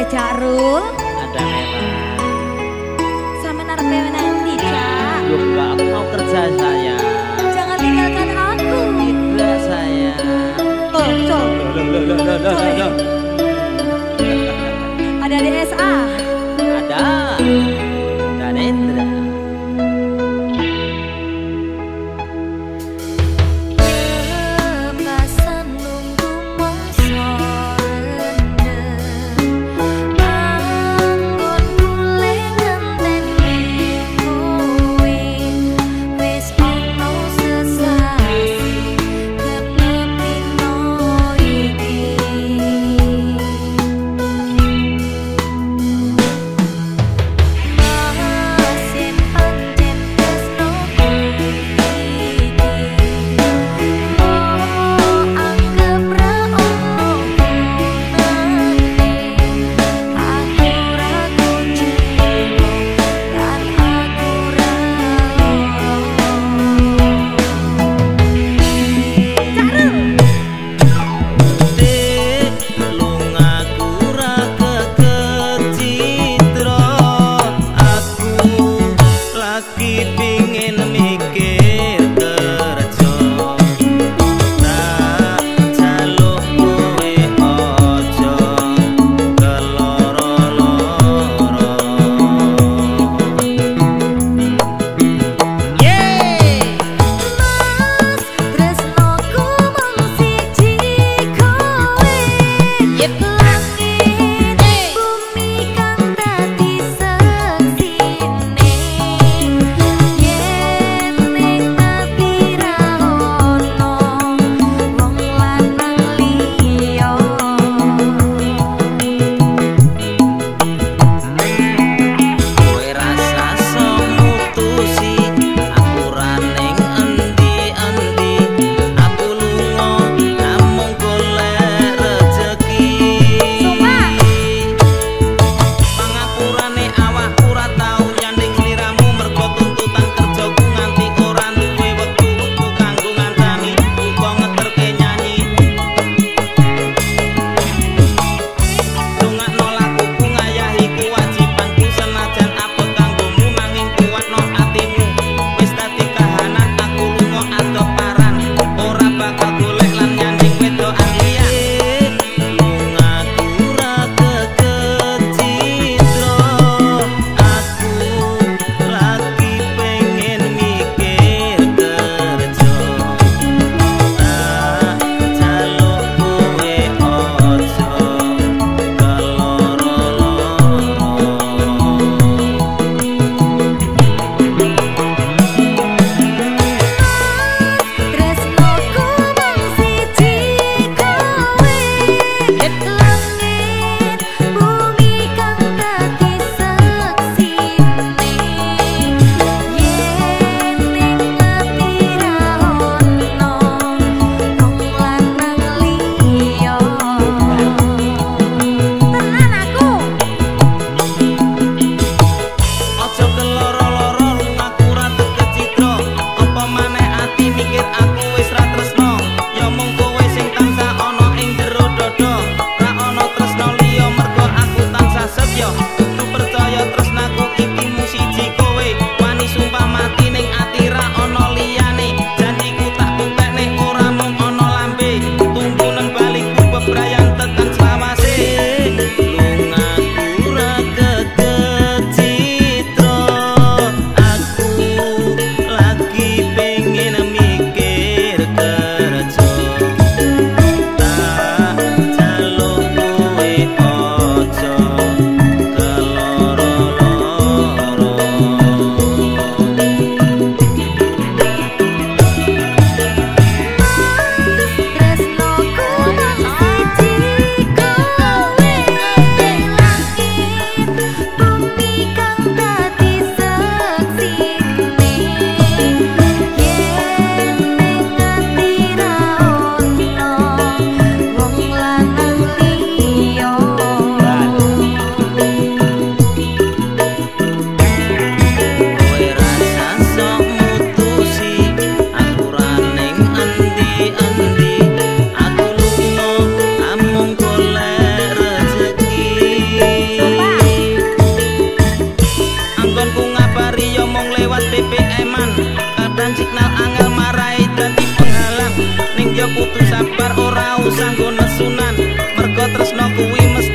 ada Cak Rul. Ada Mela. Sama narpe nanti Cak. Duh, aku mau kerja saya. angel marai dadi penghalang. Ning yo kudu sabar ora usah nggo nesunan. Mergo tresno kuwi mesti